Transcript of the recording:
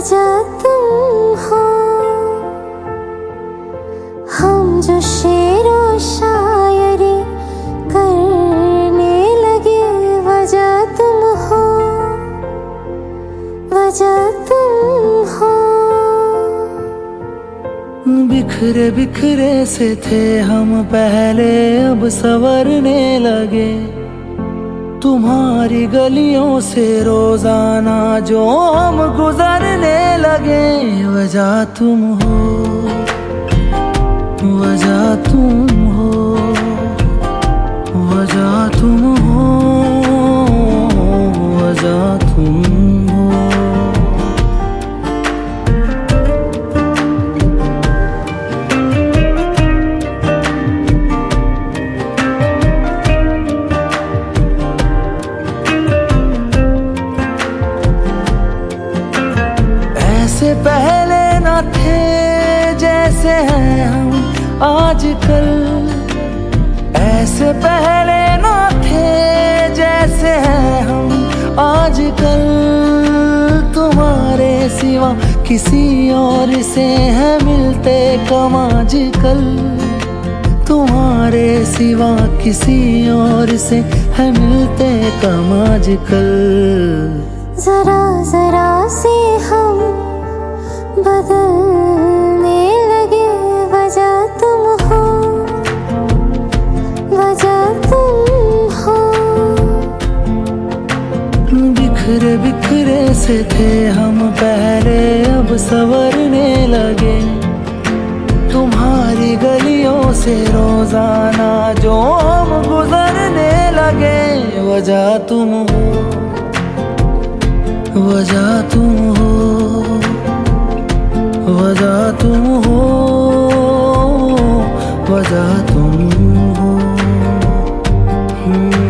राजा तुम हो हम जो शेर शायरी करने लगे वजह तुम हो वजह तुम हो बिखरे बिखरे से थे हम पहले, अब सवरने लगे। तुम्हारी गलियों से रोज़ाना जो हम गुजरने लगे, वजह तुम हो, वजह तुम हो, वजह तुम हो, वजह जैसे हैं हम आजकल ऐसे पहले न थे जैसे हैं हम आजकल। तुम्हारे सिवा किसी और से है मिलते कम आजकल। तुम्हारे सिवा किसी और से है मिलते कम आजकल। जरा जरा से हम बदलने से थे हम पहरे, अब सवरने लगे तुम्हारी गलियों से रोज़ाना जो हम गुजरने लगे, वजह तुम हो, वजह तुम हो, वजह तुम हो, वजह तुम हो hmm.